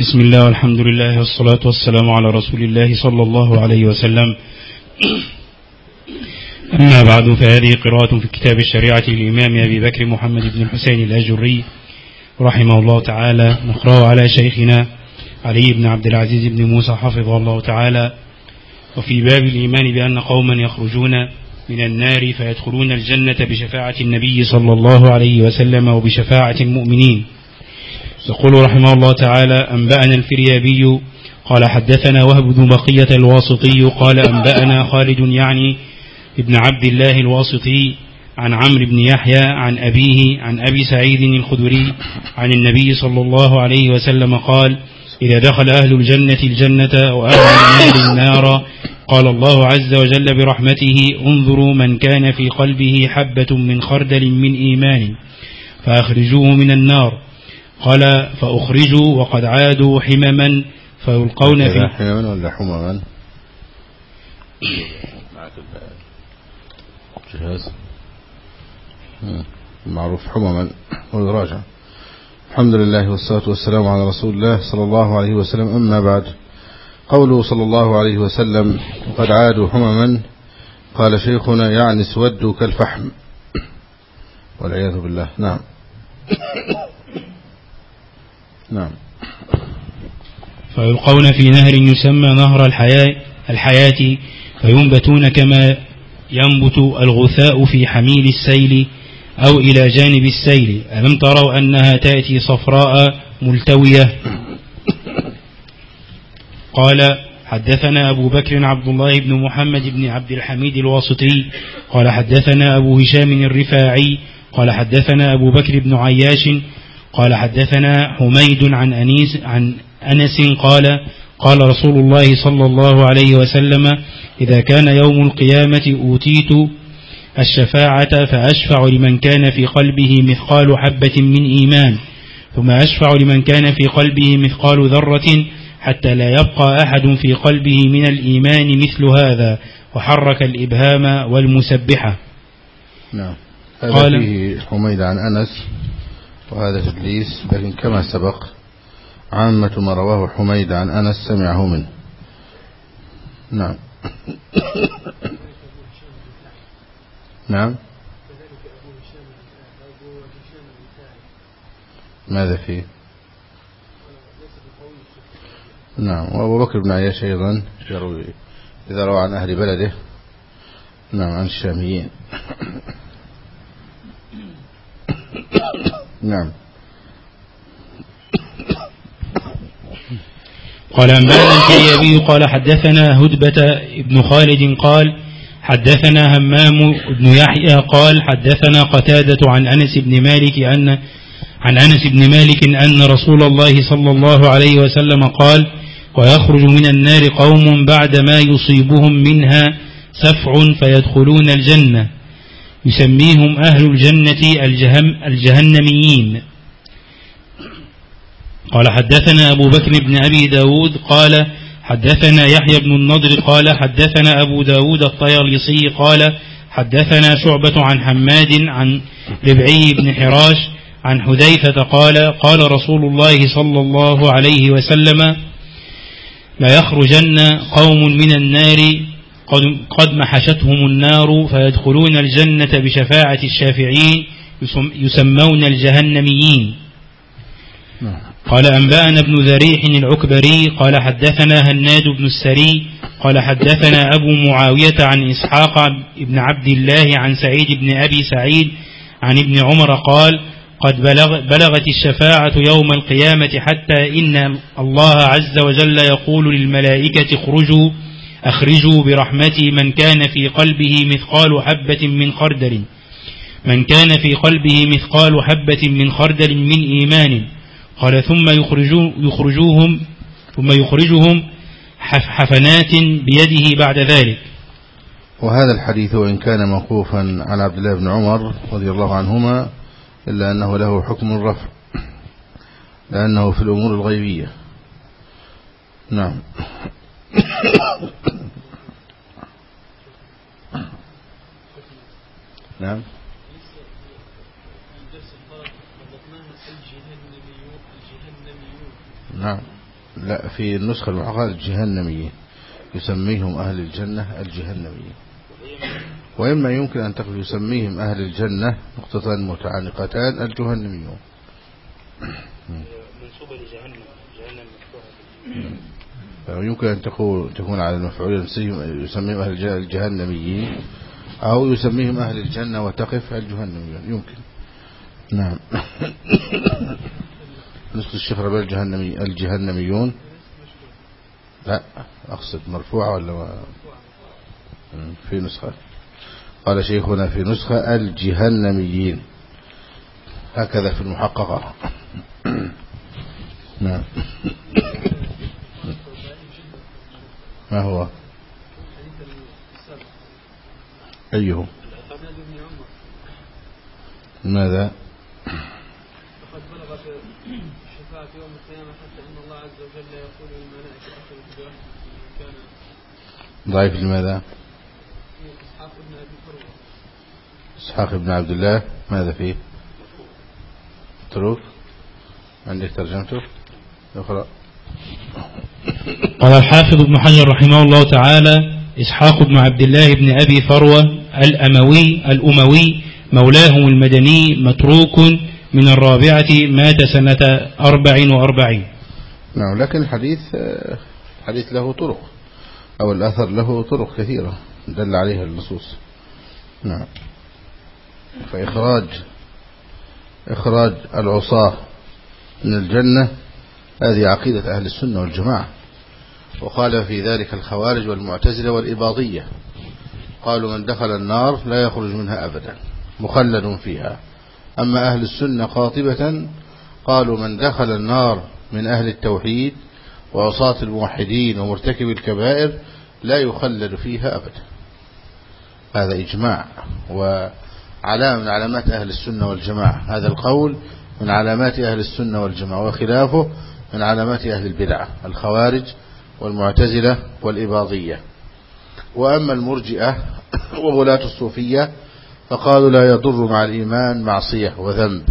بسم الله والحمد لله والصلاة والسلام على رسول الله صلى الله عليه وسلم. أما بعد فهذه قراءة في كتاب الشريعة للإمام أبي بكر محمد بن الحسين الأجري رحمه الله تعالى نقرأه على شيخنا علي بن عبد العزيز بن موسى حفظه الله تعالى. وفي باب الإيمان بأن قوما يخرجون من النار فيدخلون الجنة بشفاعة النبي صلى الله عليه وسلم وبشفاعة المؤمنين. يقول رحمه الله تعالى أنبأنا الفريابي قال حدثنا وهب بن بقية الواسطي قال أنبأنا خالد يعني ابن عبد الله الواسطي عن عمرو بن يحيى عن أبيه عن أبي سعيد الخدري عن النبي صلى الله عليه وسلم قال إذا دخل أهل الجنة الجنة وأهل النار النار قال الله عز وجل برحمته انظروا من كان في قلبه حبة من خردل من إيمان فأخرجوه من النار. قال فأخرجوا وقد عادوا حمما فيلقون في حمما ولا حمما جهاز. معروف حمما والراجع الحمد لله والصلاة والسلام على رسول الله صلى الله عليه وسلم. أما بعد قوله صلى الله عليه وسلم وقد عادوا حمما قال شيخنا يعني اسودوا كالفحم والعياذ بالله. نعم. نعم. فيلقون في نهر يسمى نهر الحياة, الحياة فينبتون كما ينبت الغثاء في حميل السيل أو إلى جانب السيل. ألم تروا أنها تأتي صفراء ملتوية؟ قال حدثنا أبو بكر عبد الله بن محمد بن عبد الحميد الواسطي. قال حدثنا أبو هشام الرفاعي. قال حدثنا أبو بكر بن عياش قال حدثنا حميد عن أنيس عن أنس قال قال رسول الله صلى الله عليه وسلم إذا كان يوم القيامة أوتيت الشفاعة فأشفع لمن كان في قلبه مثقال حبة من إيمان ثم أشفع لمن كان في قلبه مثقال ذرة حتى لا يبقى أحد في قلبه من الإيمان مثل هذا وحرك الإبهام والمسبحة. نعم. هذا قال فيه حميد عن أنس. وهذا تدليس لكن كما سبق عامة ما رواه حميد عن أنس سمعه منه. نعم. نعم. ماذا فيه؟ نعم. وأبو بكر بن عياش أيضا يروي إذا روى عن أهل بلده. نعم عن الشاميين. نعم. قال أنبأنا الكيابي قال حدثنا هدبة بن خالد قال حدثنا همام بن يحيى قال حدثنا قتادة عن أنس بن مالك أن عن أنس بن مالك أن رسول الله صلى الله عليه وسلم قال ويخرج من النار قوم بعد ما يصيبهم منها سفع فيدخلون الجنة. يسميهم أهل الجنة الجهم الجهنميين. قال حدثنا أبو بكر بن أبي داود قال حدثنا يحيى بن النضر قال حدثنا أبو داود الطياليصي قال حدثنا شعبة عن حماد عن ربعي بن حراش عن حذيفة قال قال رسول الله صلى الله عليه وسلم لا يخرجن قوم من النار قد محشتهم النار فيدخلون الجنة بشفاعة الشافعين يسمون الجهنميين. قال أنبأنا ابن ذريح العكبري قال حدثنا هناد بن السري قال حدثنا أبو معاوية عن إسحاق بن عبد الله عن سعيد بن أبي سعيد عن ابن عمر قال قد بلغ بلغت الشفاعة يوم القيامة حتى إن الله عز وجل يقول للملائكة اخرجوا أخرجوا برحمتي من كان في قلبه مثقال حبة من خردل. من كان في قلبه مثقال حبة من خردل من إيمان. قال ثم يخرجو يخرجوهم ثم يخرجهم حفنات بيده بعد ذلك. وهذا الحديث وإن كان موقوفا على عبد الله بن عمر رضي الله عنهما إلا أنه له حكم الرفع لأنه في الأمور الغيبية. نعم. نعم. نعم. لا في النسخة المحققة الجهنميين يسميهم أهل الجنة الجهنميين وإما يمكن أن تقول يسميهم أهل الجنة نقطتان متعانقتان الجهنميون. منصوبة لجهنم جهنم يمكن أن تكون تكون على المفعول يسميهم أهل الجهنميين. أو يسميهم أهل الجنة وتقف الجهنميون يمكن. نعم. نسخة الشيخ ربيع الجهنمي الجهنميون. لا أقصد مرفوعة ولا في نسخة. قال شيخنا في نسخة الجهنميين. هكذا في المحققة. نعم. ما هو؟ أيه ماذا؟ فقد بلغت الشفاعة يوم القيامة حتى أن الله عز وجل يقول للملائكة أخرج برحمة كان ضعيف لماذا؟ إسحاق بن أبي فروة. إسحاق بن عبد الله ماذا فيه؟ تروك عندك ترجمته؟ اقرأ. قال الحافظ ابن حجر رحمه الله تعالى إسحاق بن عبد الله بن أبي فروة الأموي الأموي مولاهم المدني متروك من الرابعة مات سنة أربع وأربعين. نعم لكن الحديث الحديث له طرق أو الأثر له طرق كثيرة دل عليها النصوص. نعم. فإخراج إخراج العصاة من الجنة هذه عقيدة أهل السنة والجماعة. وقال في ذلك الخوارج والمعتزلة والإباضية قالوا من دخل النار لا يخرج منها أبدا مخلد فيها. أما أهل السنة قاطبة قالوا من دخل النار من أهل التوحيد وعصاة الموحدين ومرتكب الكبائر لا يخلد فيها أبدا. هذا إجماع وعلامة من علامات أهل السنة والجماعة. هذا القول من علامات أهل السنة والجماعة وخلافه من علامات أهل البدعة الخوارج والمعتزلة والإباضية. وأما المرجئة وغلاة الصوفية فقالوا لا يضر مع الإيمان معصية وذنب.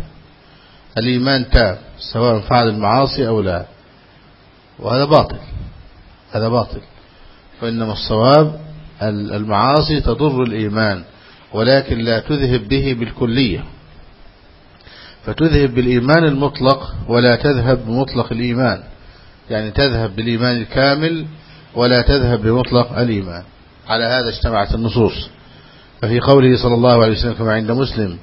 الإيمان تام سواء فعل المعاصي أو لا. وهذا باطل. هذا باطل. فإنما الصواب المعاصي تضر الإيمان ولكن لا تذهب به بالكلية. فتذهب بالإيمان المطلق ولا تذهب بمطلق الإيمان. يعني تذهب بالإيمان الكامل ولا تذهب بمطلق الإيمان. على هذا اجتمعت النصوص. ففي قوله صلى الله عليه وسلم كما عند مسلم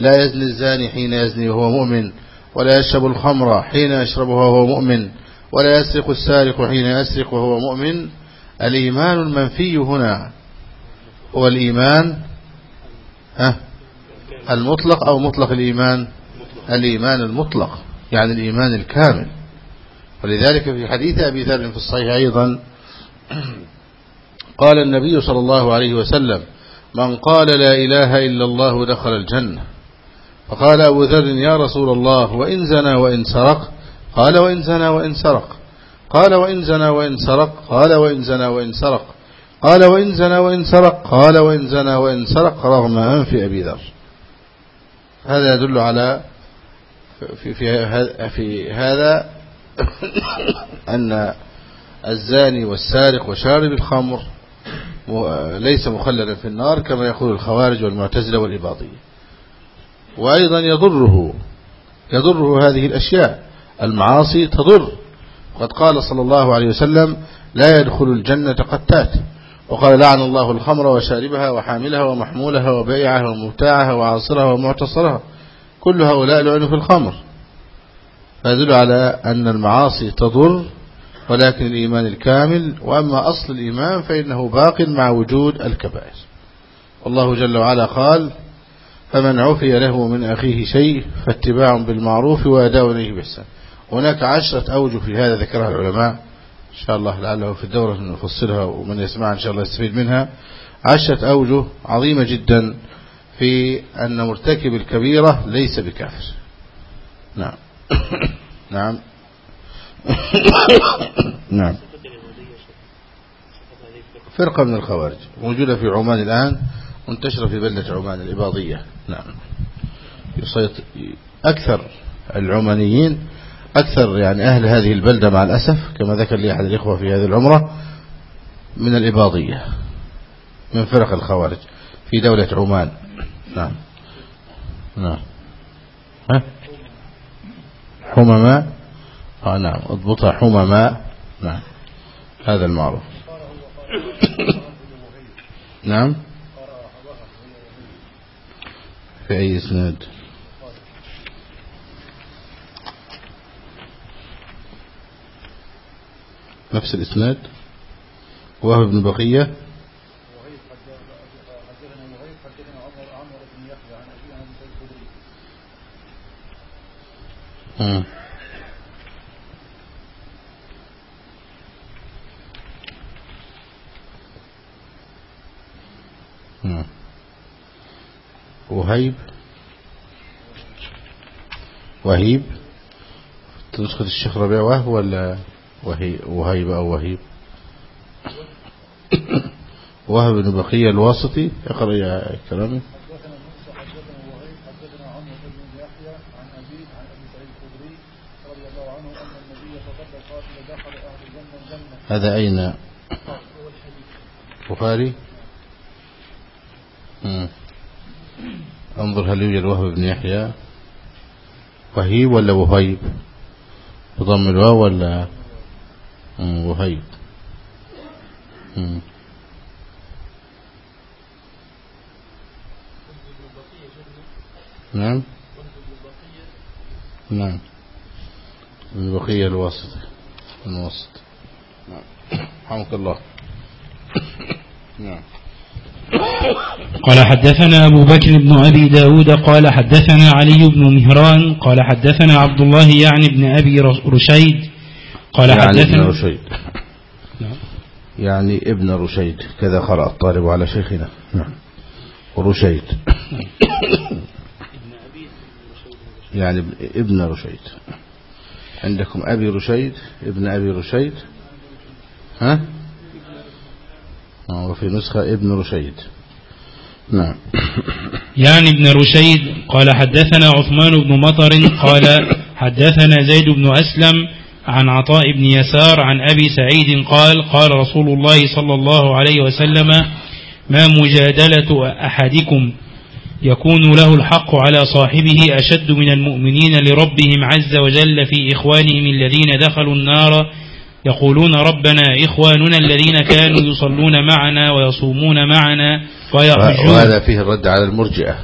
لا يزني الزاني حين يزني وهو مؤمن ولا يشرب الخمر حين يشربها وهو مؤمن ولا يسرق السارق حين يسرق وهو مؤمن. الإيمان المنفي هنا. هو الإيمان ها المطلق أو مطلق الإيمان؟ الإيمان المطلق يعني الإيمان الكامل. ولذلك في حديث أبي ذر في الصحيح أيضا قال النبي صلى الله عليه وسلم من قال لا إله إلا الله دخل الجنة. فقال أبو ذر يا رسول الله وإن زنى وإن سرق؟ قال وإن زنى وإن سرق. قال وإن زنى وإن سرق؟ قال وإن زنى وإن سرق؟ قال وإن زنى وإن سرق؟ قال وإن زنى وإن سرق رغم أنف أبي ذر. هذا يدل على في, في, في هذا أن الزاني والسارق وشارب الخمر ليس مخلدا في النار كما يقول الخوارج والمعتزلة والإباضية وأيضا يضره يضره هذه الأشياء. المعاصي تضر. وقد قال صلى الله عليه وسلم لا يدخل الجنة قتات. وقال لعن الله الخمر وشاربها وحاملها ومحمولها وبائعها ومبتاعها وعاصرها ومعتصرها. كل هؤلاء لعنوا في الخمر. فيدل على أن المعاصي تضر ولكن الإيمان الكامل وأما أصل الإيمان فإنه باق مع وجود الكبائر. والله جل وعلا قال فمن عفي له من أخيه شيء فاتباع بالمعروف وأداء إليه بإحسان. هناك عشرة أوجه في هذا ذكرها العلماء. إن شاء الله لعله في الدورة نفصلها ومن يسمع إن شاء الله يستفيد منها. عشرة أوجه عظيمة جدا في أن مرتكب الكبيرة ليس بكافر. نعم. نعم. نعم. فرقة من الخوارج. موجودة في عمان الآن منتشرة في بلدة عمان الإباضية. نعم. يسيط أكثر العمانيين أكثر يعني أهل هذه البلدة مع الأسف كما ذكر لي أحد الإخوة في هذه العمرة من الإباضية من فرق الخوارج في دولة عمان. نعم. نعم. ها؟ حمماء؟ آه نعم اضبطها حمماء. نعم. هذا المعروف. نعم. في أي إسناد؟ نفس الإسناد. وهب بن بقية. وهيب. وهيب. نسخة الشيخ ربيع وهب ولا وهي وهيب أو وهيب؟ وهب بن بقية الواسطي. اقرأ يا كلامي هذا أين؟ بخاري. انظر هل يوجد وهب بن يحيى؟ وهيب ولا وهيب؟ بضم الواو ولا؟ وهيب. نعم. نعم. البقية الواسطة. الوسط نعم. الله. نعم. قال حدثنا أبو بكر بن أبي داود قال حدثنا علي بن مهران قال حدثنا عبد الله يعني بن أبي رشيد قال يعني ابن حدثنا رشيد. يعني ابن رشيد. كذا قرأ الطالب على شيخنا. نعم. ورشيد يعني ابن- ابن رشيد. عندكم أبي رشيد ابن أبي رشيد. ها؟ آه، وفي نسخة ابن رشيد. نعم. يعني ابن رشيد قال حدثنا عثمان بن مطر قال حدثنا زيد بن أسلم عن عطاء بن يسار عن أبي سعيد قال قال رسول الله صلى الله عليه وسلم ما مجادلة أحدكم يكون له الحق على صاحبه أشد من المؤمنين لربهم عز وجل في إخوانهم الذين دخلوا النار يقولون ربنا إخواننا الذين كانوا يصلون معنا ويصومون معنا ويحجون وهذا فيه الرد على المرجئة.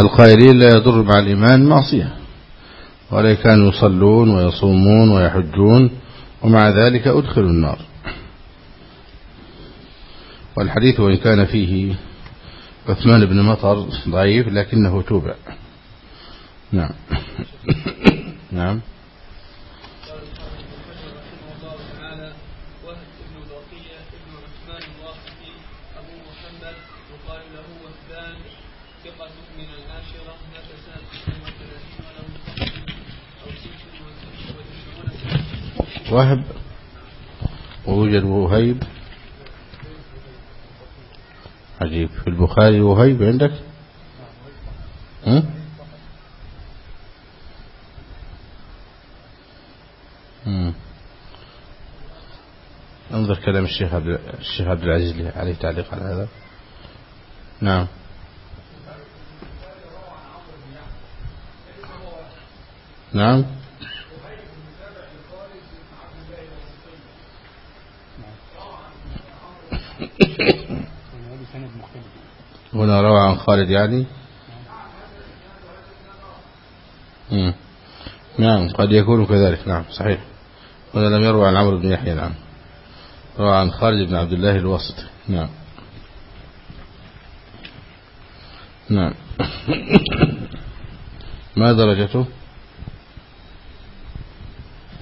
القائلين لا يضر مع الإيمان معصية. ولا كانوا يصلون ويصومون ويحجون ومع ذلك أدخلوا النار. والحديث وإن كان فيه عثمان بن مطر ضعيف لكنه توبع. نعم. نعم قال ابن حجر رحمه الله تعالى وهب ابن بقية ابن عثمان الواسطي أبو محمد يقال له وهبان ثقة من العاشرة مات سنة 32 وله خمس أو ست وتسعون سنة وهب ووجد وهيب عجيب. في البخاري وهيب عندك؟ ها؟ انظر كلام الشيخ عبد الشيخ عبد العزيز عليه تعليق على هذا. نعم. نعم. هنا روى عن خالد يعني؟ مم. نعم قد يكون كذلك. نعم صحيح. هنا لم يروى عن عمرو بن يحيى نعم روى عن خالد بن عبد الله الواسطي نعم. نعم. ما درجته؟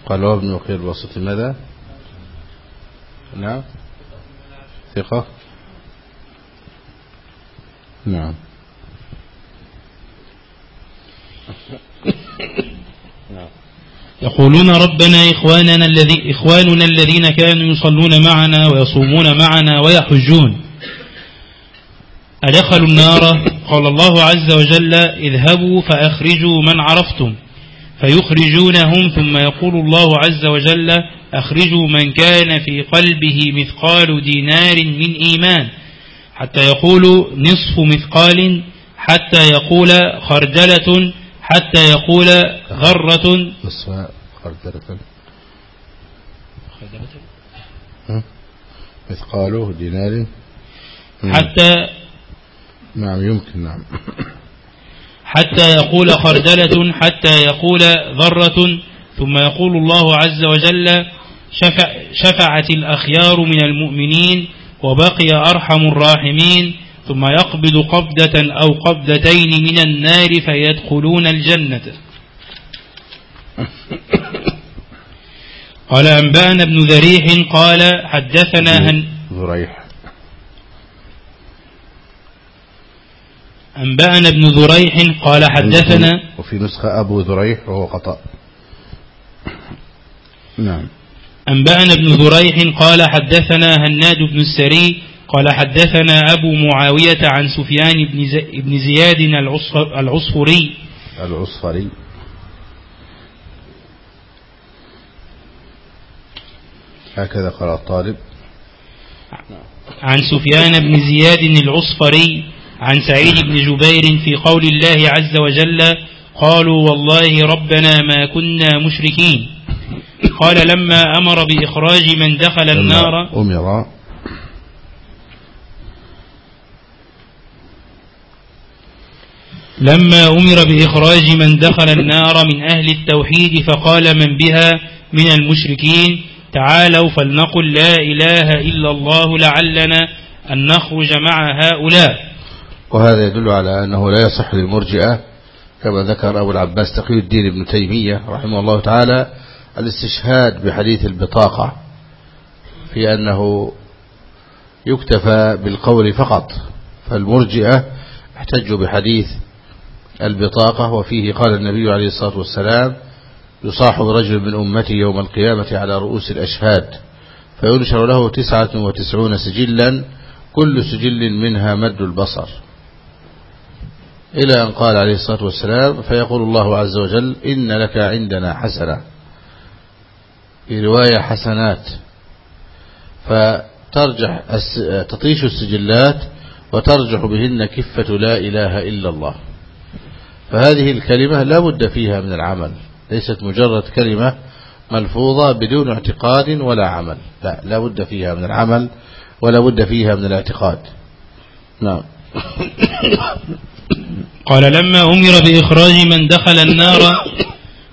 قال هو ابن وقيل الواسطي ماذا؟ نعم. ثقة؟ نعم. يقولون ربنا إخواننا الذي إخواننا الذين كانوا يصلون معنا ويصومون معنا ويحجون. أدخلوا النار؟ قال الله عز وجل اذهبوا فأخرجوا من عرفتم. فيخرجونهم ثم يقول الله عز وجل أخرجوا من كان في قلبه مثقال دينار من إيمان حتى يقول نصف مثقال حتى يقول خردلة حتى يقول غرة. نصف خردلة؟ مثقاله دينار. حتى نعم يمكن نعم. حتى يقول خردلة حتى يقول ذرة ثم يقول الله عز وجل شفع شفعت الأخيار من المؤمنين وبقي أرحم الراحمين ثم يقبض قبضة أو قبضتين من النار فيدخلون الجنة. قال أنبأنا ابن ذريح قال حدثنا هن ذريح أنبأنا ابن ذريح قال حدثنا وفي نسخة أبو ذريح وهو قطأ نعم. أنبأنا ابن ذريح قال حدثنا هناد بن السري قال حدثنا أبو معاوية عن سفيان بن زي- بن زياد العصف- العصفري. العصفري. هكذا قرأ الطالب. عن سفيان بن زياد العصفري. عن سعيد بن جبير في قول الله عز وجل قالوا والله ربنا ما كنا مشركين. قال لما أمر بإخراج من دخل النار أمر لما أمر بإخراج من دخل النار من أهل التوحيد فقال من بها من المشركين؟ تعالوا فلنقل لا إله إلا الله لعلنا أن نخرج مع هؤلاء. وهذا يدل على أنه لا يصح للمرجئة كما ذكر أبو العباس تقي الدين ابن تيمية رحمه الله تعالى الاستشهاد بحديث البطاقة في أنه يكتفى بالقول فقط فالمرجئة احتجوا بحديث البطاقة وفيه قال النبي عليه الصلاة والسلام يصاح برجل من أمتي يوم القيامة على رؤوس الأشهاد فينشر له تسعة وتسعون سجلا كل سجل منها مد البصر. إلى أن قال عليه الصلاة والسلام فيقول الله عز وجل إن لك عندنا حسنة. في رواية حسنات. فترجح تطيش السجلات وترجح بهن كفة لا إله إلا الله. فهذه الكلمة لا بد فيها من العمل. ليست مجرد كلمة ملفوظة بدون اعتقاد ولا عمل. لا لا بد فيها من العمل ولا بد فيها من الاعتقاد. نعم. قال لما أمر بإخراج من دخل النار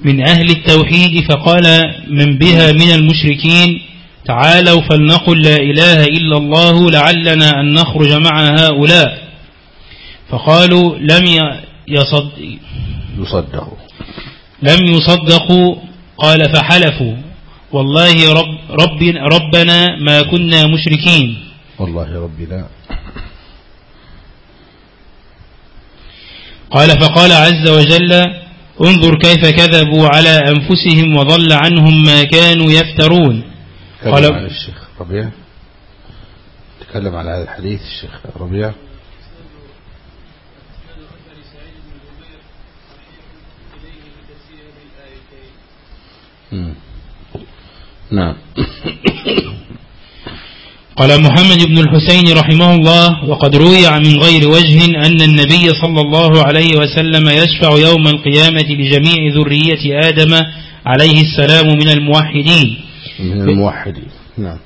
من أهل التوحيد فقال من بها من المشركين تعالوا فلنقل لا إله إلا الله لعلنا أن نخرج مع هؤلاء. فقالوا لم يصد يصدق لم يصدقوا قال فحلفوا. والله رب رب ربنا ما كنا مشركين. والله ربنا قال فقال عز وجل انظر كيف كذبوا على أنفسهم وضل عنهم ما كانوا يفترون. تكلم قال- عن الشيخ ربيع. تكلم على هذا الحديث الشيخ ربيع. إسناد أثر سعيد بن جبير صحيح إليه بتفسير الآيتين مم. نعم قال محمد بن الحسين رحمه الله وقد روي من غير وجه أن النبي صلى الله عليه وسلم يشفع يوم القيامة لجميع ذرية آدم عليه السلام من الموحدين. من الموحدين نعم.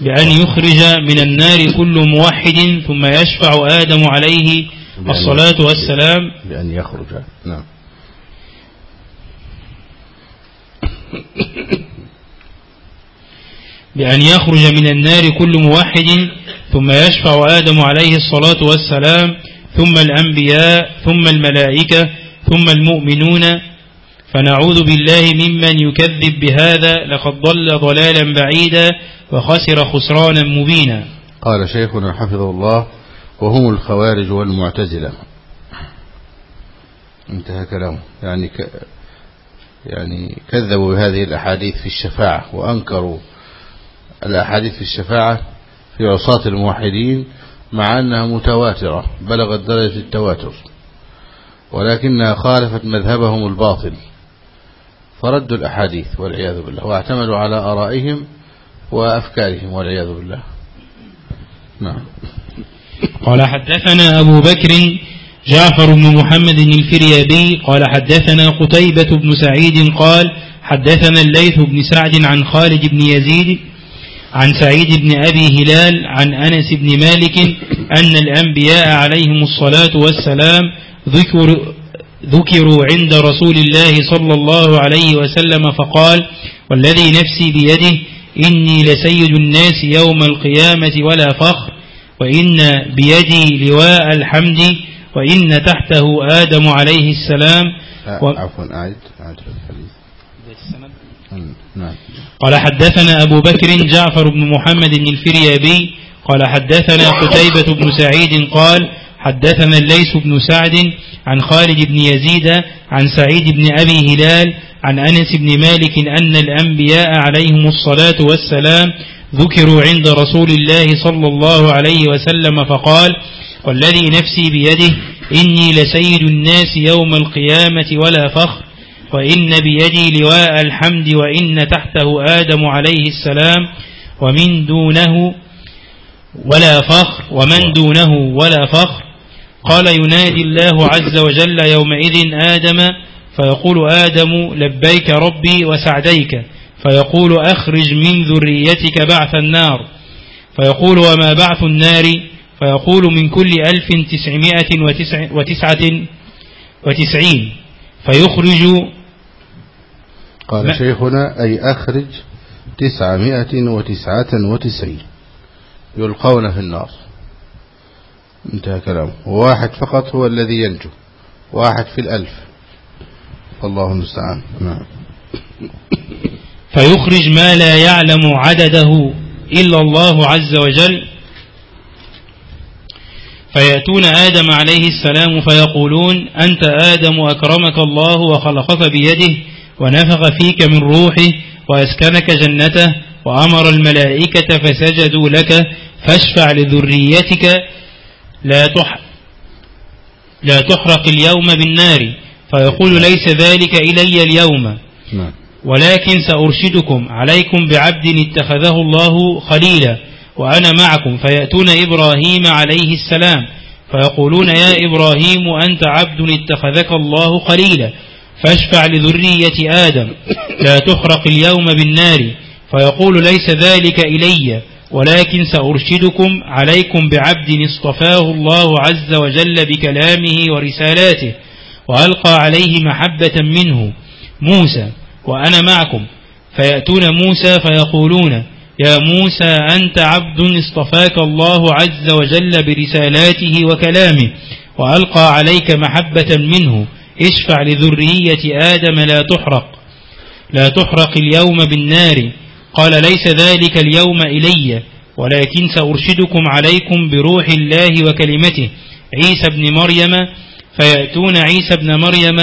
بأن يخرج من النار كل موحد ثم يشفع آدم عليه الصلاة والسلام. بأن يخرج نعم. بأن يخرج من النار كل موحد ثم يشفع آدم عليه الصلاة والسلام ثم الأنبياء ثم الملائكة ثم المؤمنون. فنعوذ بالله ممن يكذب بهذا لقد ضل ضلالا بعيدا وخسر خسرانا مبينا. قال شيخنا حفظه الله وهم الخوارج والمعتزلة. انتهى كلامه. يعني ك يعني كذبوا بهذه الأحاديث في الشفاعة وأنكروا الأحاديث في الشفاعة في عصاة الموحدين مع أنها متواترة بلغت درجة التواتر ولكنها خالفت مذهبهم الباطل. فردوا الأحاديث والعياذ بالله واعتمدوا على آرائهم وأفكارهم والعياذ بالله. نعم. قال حدثنا أبو بكر جعفر بن محمد الفريابي قال حدثنا قتيبة بن سعيد قال حدثنا الليث بن سعد عن خالد بن يزيد عن سعيد بن أبي هلال عن أنس بن مالك أن الأنبياء عليهم الصلاة والسلام ذكر ذكروا عند رسول الله صلى الله عليه وسلم فقال والذي نفسي بيده إني لسيد الناس يوم القيامة ولا فخر وإن بيدي لواء الحمد وإن تحته آدم عليه السلام. و... عفوا أعد أعد الحديث قال حدثنا أبو بكر جعفر بن محمد الفريابي قال حدثنا قتيبة بن سعيد قال حدثنا الليث بن سعد عن خالد بن يزيد عن سعيد بن أبي هلال عن أنس بن مالك أن الأنبياء عليهم الصلاة والسلام ذكروا عند رسول الله صلى الله عليه وسلم فقال والذي نفسي بيده إني لسيد الناس يوم القيامة ولا فخر وإن بيدي لواء الحمد وإن تحته آدم عليه السلام ومن دونه ولا فخر ومن دونه ولا فخر. قال ينادي الله عز وجل يومئذ آدم فيقول آدم لبيك ربي وسعديك. فيقول أخرج من ذريتك بعث النار. فيقول وما بعث النار؟ فيقول من كل ألف تسعمائة وتسعة وتسعين. فيخرج قال شيخنا أي أخرج تسعمائة وتسعة وتسعين. يلقون في النار. انتهى كلامه. واحد فقط هو الذي ينجو. واحد في الألف. الله المستعان. نعم. فيخرج ما لا يعلم عدده إلا الله عز وجل. فيأتون آدم عليه السلام فيقولون أنت آدم أكرمك الله وخلقك بيده. ونفخ فيك من روحه وأسكنك جنته وأمر الملائكة فسجدوا لك فاشفع لذريتك لا تح لا تحرق اليوم بالنار فيقول ليس ذلك إلي اليوم نعم. ولكن سأرشدكم عليكم بعبد اتخذه الله خليلا وأنا معكم فيأتون إبراهيم عليه السلام فيقولون يا إبراهيم أنت عبد اتخذك الله خليلا فاشفع لذرية آدم لا تحرق اليوم بالنار. فيقول ليس ذلك إلي ولكن سأرشدكم عليكم بعبد اصطفاه الله عز وجل بكلامه ورسالاته وألقى عليه محبة منه موسى وأنا معكم. فيأتون موسى فيقولون يا موسى أنت عبد اصطفاك الله عز وجل برسالاته وكلامه وألقى عليك محبة منه. اشفع لذرية آدم لا تحرق. لا تحرق اليوم بالنار. قال ليس ذلك اليوم إلي ولكن سأرشدكم عليكم بروح الله وكلمته. عيسى بن مريم فيأتون عيسى بن مريم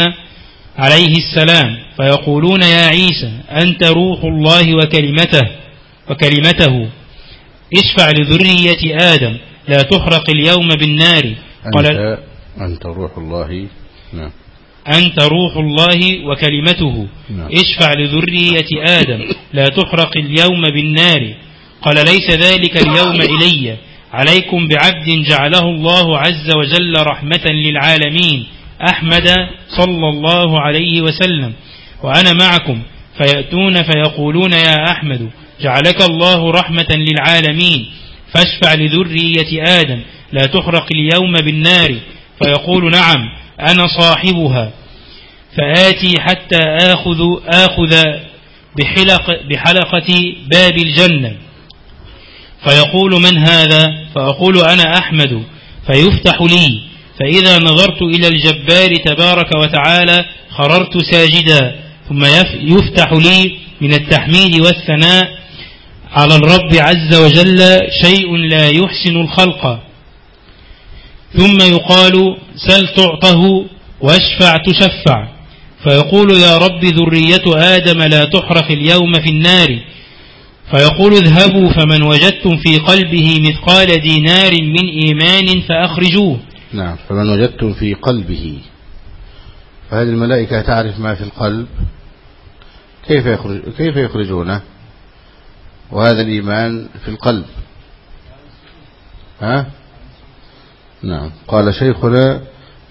عليه السلام فيقولون يا عيسى أنت روح الله وكلمته وكلمته. اشفع لذرية آدم لا تحرق اليوم بالنار. قال أنت, أنت روح الله. نعم. أنت روح الله وكلمته. نعم. اشفع لذرية آدم. لا تحرق اليوم بالنار. قال ليس ذلك اليوم إلي. عليكم بعبد جعله الله عز وجل رحمة للعالمين. أحمد صلى الله عليه وسلم. وأنا معكم. فيأتون فيقولون يا أحمد جعلك الله رحمة للعالمين. فاشفع لذرية آدم. لا تحرق اليوم بالنار. فيقول نعم. أنا صاحبها فآتي حتى آخذ, آخذ بحلق بحلقة باب الجنة. فيقول من هذا؟ فأقول أنا أحمد. فيفتح لي. فإذا نظرت إلى الجبار تبارك وتعالى خررت ساجدا. ثم يفتح لي من التحميد والثناء على الرب عز وجل شيء لا يحسن الخلق. ثم يقال سل تعطه واشفع تشفع. فيقول يا رب ذرية آدم لا تحرق اليوم في النار. فيقول اذهبوا فمن وجدتم في قلبه مثقال دينار من إيمان فأخرجوه. نعم فمن وجدتم في قلبه. فهذه الملائكة تعرف ما في القلب. كيف يخرج كيف يخرجونه؟ وهذا الإيمان في القلب. ها؟ نعم. قال شيخنا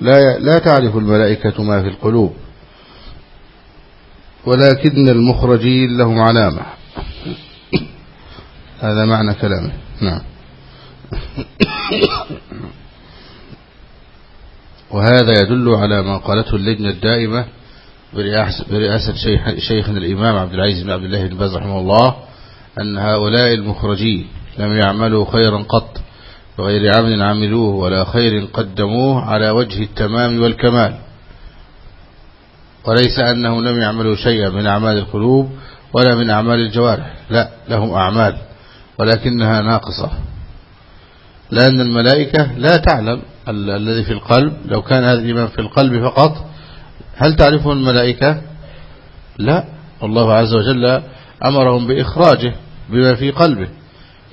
لا لا تعرف الملائكة ما في القلوب ولكن المخرجين لهم علامة. هذا معنى كلامه. نعم. وهذا يدل على ما قالته اللجنة الدائمة برئاسة شيخنا الإمام عبد العزيز بن عبد الله بن باز رحمه الله أن هؤلاء المخرجين لم يعملوا خيرا قط. بغير عمل عملوه ولا خير قدموه على وجه التمام والكمال. وليس أنهم لم يعملوا شيئا من أعمال القلوب ولا من أعمال الجوارح. لا لهم أعمال ولكنها ناقصة. لأن الملائكة لا تعلم الذي في القلب. لو كان هذا الإيمان في القلب فقط هل تعرفه الملائكة؟ لا. الله عز وجل أمرهم بإخراجه بما في قلبه.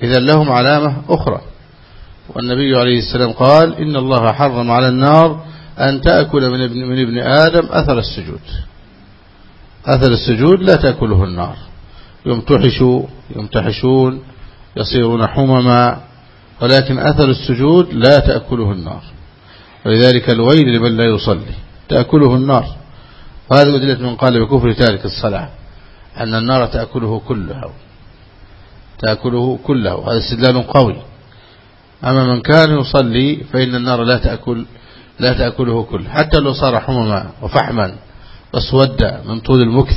إذا لهم علامة أخرى. والنبي عليه السلام قال إن الله حرم على النار أن تأكل من ابن, من ابن آدم أثر السجود. أثر السجود لا تأكله النار. يمتحشوا يمتحشون يصيرون حمما ولكن أثر السجود لا تأكله النار. ولذلك الويل لمن لا يصلي تأكله النار. وهذا أدلة من قال بكفر تارك الصلاة أن النار تأكله كله تأكله كله. هذا استدلال قوي. أما من كان يصلي فإن النار لا تأكل لا تأكله كله حتى لو صار حمما وفحما واسود من طول المكث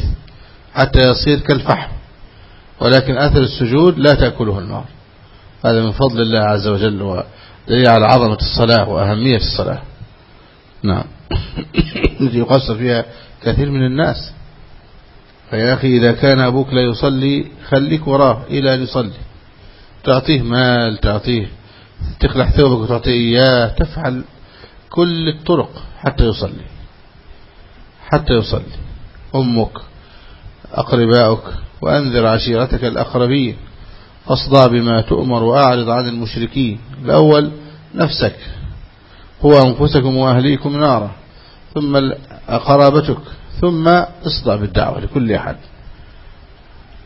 حتى يصير كالفحم ولكن أثر السجود لا تأكله النار. هذا من فضل الله عز وجل ودليل على عظمة الصلاة وأهمية الصلاة. نعم. التي يقصر فيها كثير من الناس. فيا أخي إذا كان أبوك لا يصلي خليك وراه إلى أن يصلي. تعطيه مال تعطيه تخلع ثوبك وتعطيه إياه تفعل كل الطرق حتى يصلي. حتى يصلي. أمك أقرباؤك وأنذر عشيرتك الأقربين. أصدى بما تؤمر وأعرض عن المشركين. الأول نفسك. هو أنفسكم وأهليكم نارا. ثم قرابتك ثم اصدع بالدعوة لكل أحد.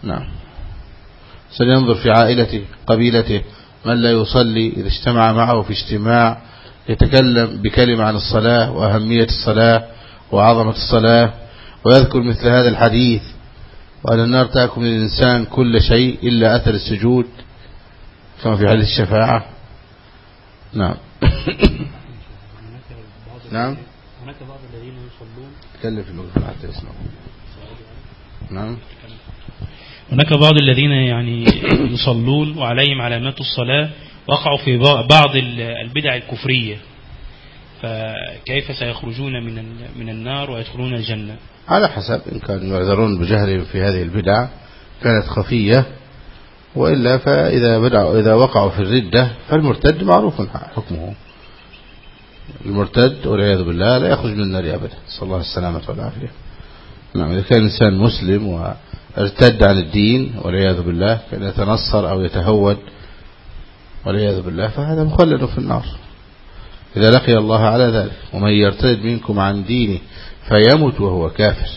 نعم. سننظر في عائلته قبيلته من لا يصلي إذا اجتمع معه في اجتماع يتكلم بكلمة عن الصلاة وأهمية الصلاة وعظمة الصلاة ويذكر مثل هذا الحديث وأن النار تأكل من الإنسان كل شيء إلا أثر السجود كما في حديث الشفاعة. نعم. نعم. هناك بعض الذين يصلون. تكلم في المكتب حتى يسمعوا. نعم. هناك بعض الذين يعني يصلون وعليهم علامات الصلاة وقعوا في بعض البدع الكفرية. فكيف سيخرجون من من النار ويدخلون الجنة؟ على حسب إن كانوا يعذرون بجهلهم في هذه البدع كانت خفية وإلا فإذا بدعوا إذا وقعوا في الردة فالمرتد معروف حكمه. المرتد والعياذ بالله لا يخرج من النار أبدا. صلى الله السلامة والعافية. نعم إذا كان إنسان مسلم وارتد عن الدين والعياذ بالله كان يتنصر أو يتهود والعياذ بالله فهذا مخلد في النار. إذا لقي الله على ذلك ومن يرتد منكم عن دينه فيمت وهو كافر.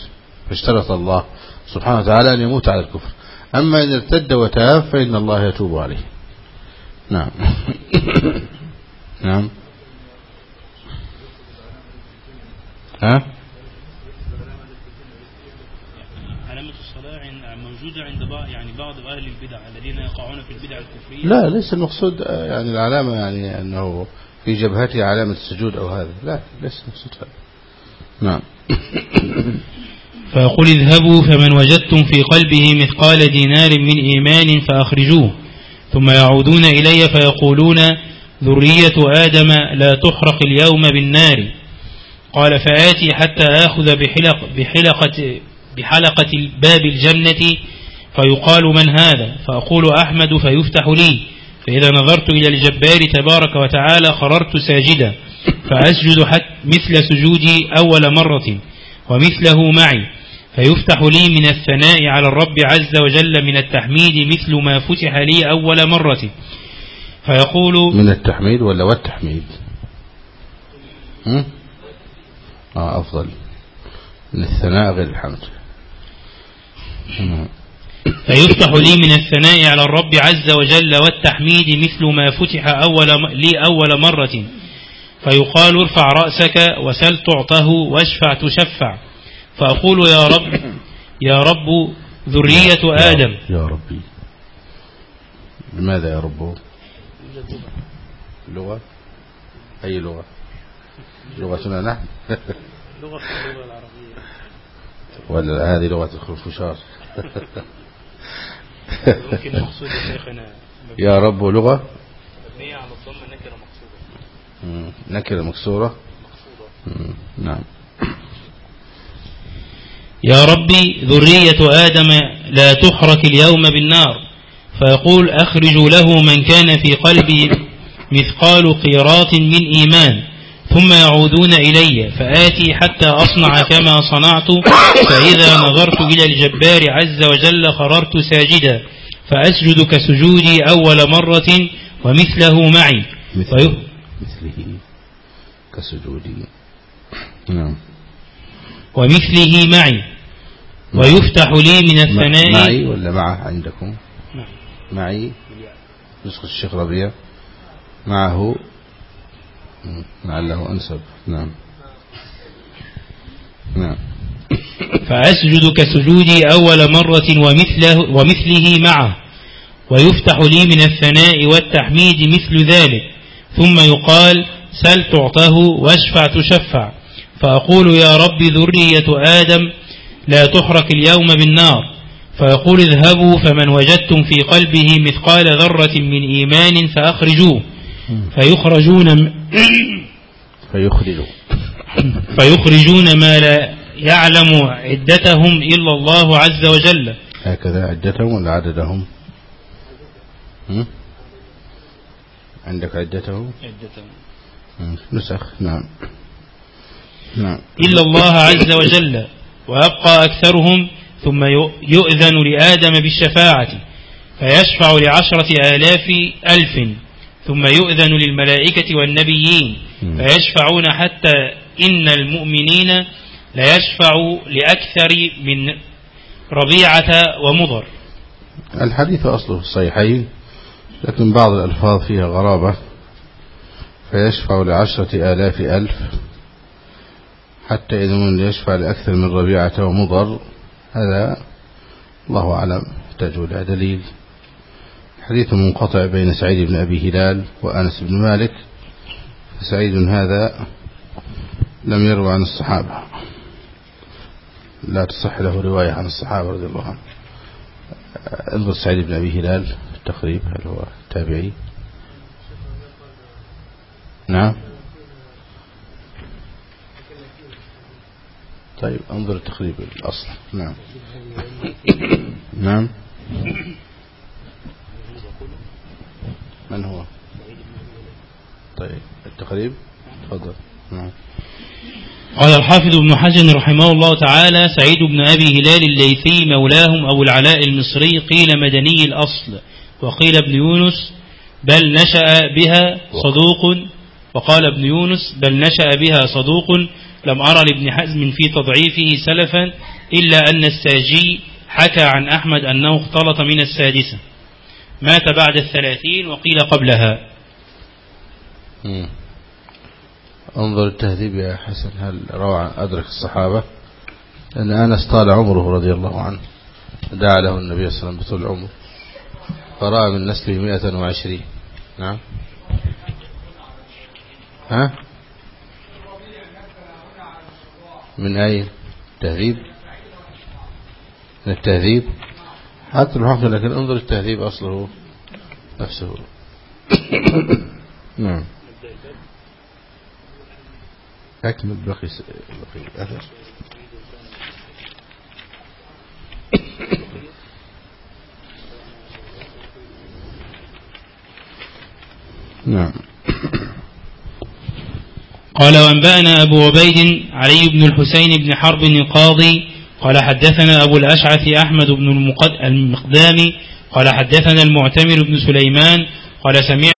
فاشترط الله سبحانه وتعالى أن يموت على الكفر. أما إن ارتد وتاب فإن الله يتوب عليه. نعم. نعم. ها علامة الصلاة موجودة عند بعض يعني بعض أهل البدع الذين يقعون في البدع الكفرية. لا ليس المقصود يعني العلامة يعني أنه في جبهته علامة السجود أو هذا. لا ليس المقصود هذا. نعم. فقل اذهبوا فمن وجدتم في قلبه مثقال دينار من إيمان فأخرجوه. ثم يعودون إلي فيقولون ذرية آدم لا تحرق اليوم بالنار. قال فآتي حتى آخذ بحلق بحلقة, بحلقة باب الجنة فيقال من هذا؟ فأقول أحمد فيفتح لي. فإذا نظرت إلى الجبار تبارك وتعالى خررت ساجدا. فأسجد حتى مثل سجودي أول مرة ومثله معي. فيفتح لي من الثناء على الرب عز وجل من التحميد مثل ما فتح لي أول مرة. فيقول من التحميد ولا والتحميد؟ آه أفضل. من الثناء غير الحمد. فيفتح لي من الثناء على الرب عز وجل والتحميد مثل ما فتح أول لي أول مرة. فيقال ارفع رأسك وسل تعطه واشفع تشفع. فأقول يا رب يا رب ذرية آدم. يا ربي لماذا يا رب؟ لغة؟ أي لغة؟ لغتنا نحن. لغة اللغة العربية. ولا هذه لغة الخرفشار ممكن مقصود يا شيخنا يا رب لغة مبنية على الضم نكرة مقصودة. مم. نكرة مكسورة. نعم. يا ربي ذرية آدم لا تحرك اليوم بالنار فيقول أخرج له من كان في قلبي مثقال قيراط من إيمان. ثم يعودون إلي فآتي حتى أصنع كما صنعت فإذا نظرت إلى الجبار عز وجل خررت ساجدا فأسجد كسجودي أول مرة ومثله معي. مثل ويف- مثله كسجودي. نعم. ومثله معي. ويفتح لي من الثناء معي ولا معه عندكم؟ نعم. معي؟ نسخة الشيخ ربيع. معه. لعله أنسب. نعم. نعم. فأسجد كسجودي أول مرة ومثله, ومثله معه. ويفتح لي من الثناء والتحميد مثل ذلك. ثم يقال سل تعطه واشفع تشفع. فأقول يا رب ذرية آدم لا تحرك اليوم بالنار. فيقول اذهبوا فمن وجدتم في قلبه مثقال ذرة من إيمان فأخرجوه. فيخرجون فيخرج فيخرجون. ما لا يعلم عدتهم إلا الله عز وجل. هكذا عدتهم ولا عددهم؟ هم؟ عندك عدتهم؟ مم. نسخ. نعم. نعم. إلا الله عز وجل. ويبقى أكثرهم ثم يؤذن لآدم بالشفاعة. فيشفع لعشرة آلاف ألف. ثم يؤذن للملائكة والنبيين. فيشفعون حتى إن المؤمنين ليشفع لأكثر من ربيعة ومضر. الحديث أصله في الصحيحين لكن بعض الألفاظ فيها غرابة. فيشفع لعشرة آلاف ألف حتى إذا من يشفع لأكثر من ربيعة ومضر. هذا الله أعلم يحتاج إلى دليل. حديث منقطع بين سعيد بن أبي هلال وأنس بن مالك. سعيد هذا لم يروى عن الصحابة. لا تصح له رواية عن الصحابة رضي الله عنهم. انظر سعيد بن أبي هلال التقريب هل هو تابعي؟ نعم. طيب انظر التقريب الأصل. نعم. نعم. من هو؟ طيب التقريب؟ تفضل. نعم. قال الحافظ ابن حجر رحمه الله تعالى سعيد بن أبي هلال الليثي مولاهم أبو العلاء المصري قيل مدني الأصل. وقيل ابن يونس بل نشأ بها صدوق. وقال ابن يونس بل نشأ بها صدوق. لم أرى لابن حزم في تضعيفه سلفا إلا أن الساجي حكى عن أحمد أنه اختلط من السادسة. مات بعد الثلاثين وقيل قبلها. مم. انظر التهذيب يا حسن هل روى أدرك الصحابة؟ لأن أنس طال عمره رضي الله عنه دعا له النبي صلى الله عليه وسلم بطول العمر فرأى من نسله مئة وعشرين. نعم. ها؟ من أين؟ تهذيب؟ من التهذيب؟ حتى الحكم لكن انظر التهذيب أصله نفسه. نعم. أكمل بقي س... بقي أثر نعم. قال وأنبأنا أبو عبيد علي بن الحسين بن حرب القاضي قال حدثنا أبو الأشعث أحمد بن المقد- المقدام قال حدثنا المعتمر بن سليمان قال سمعت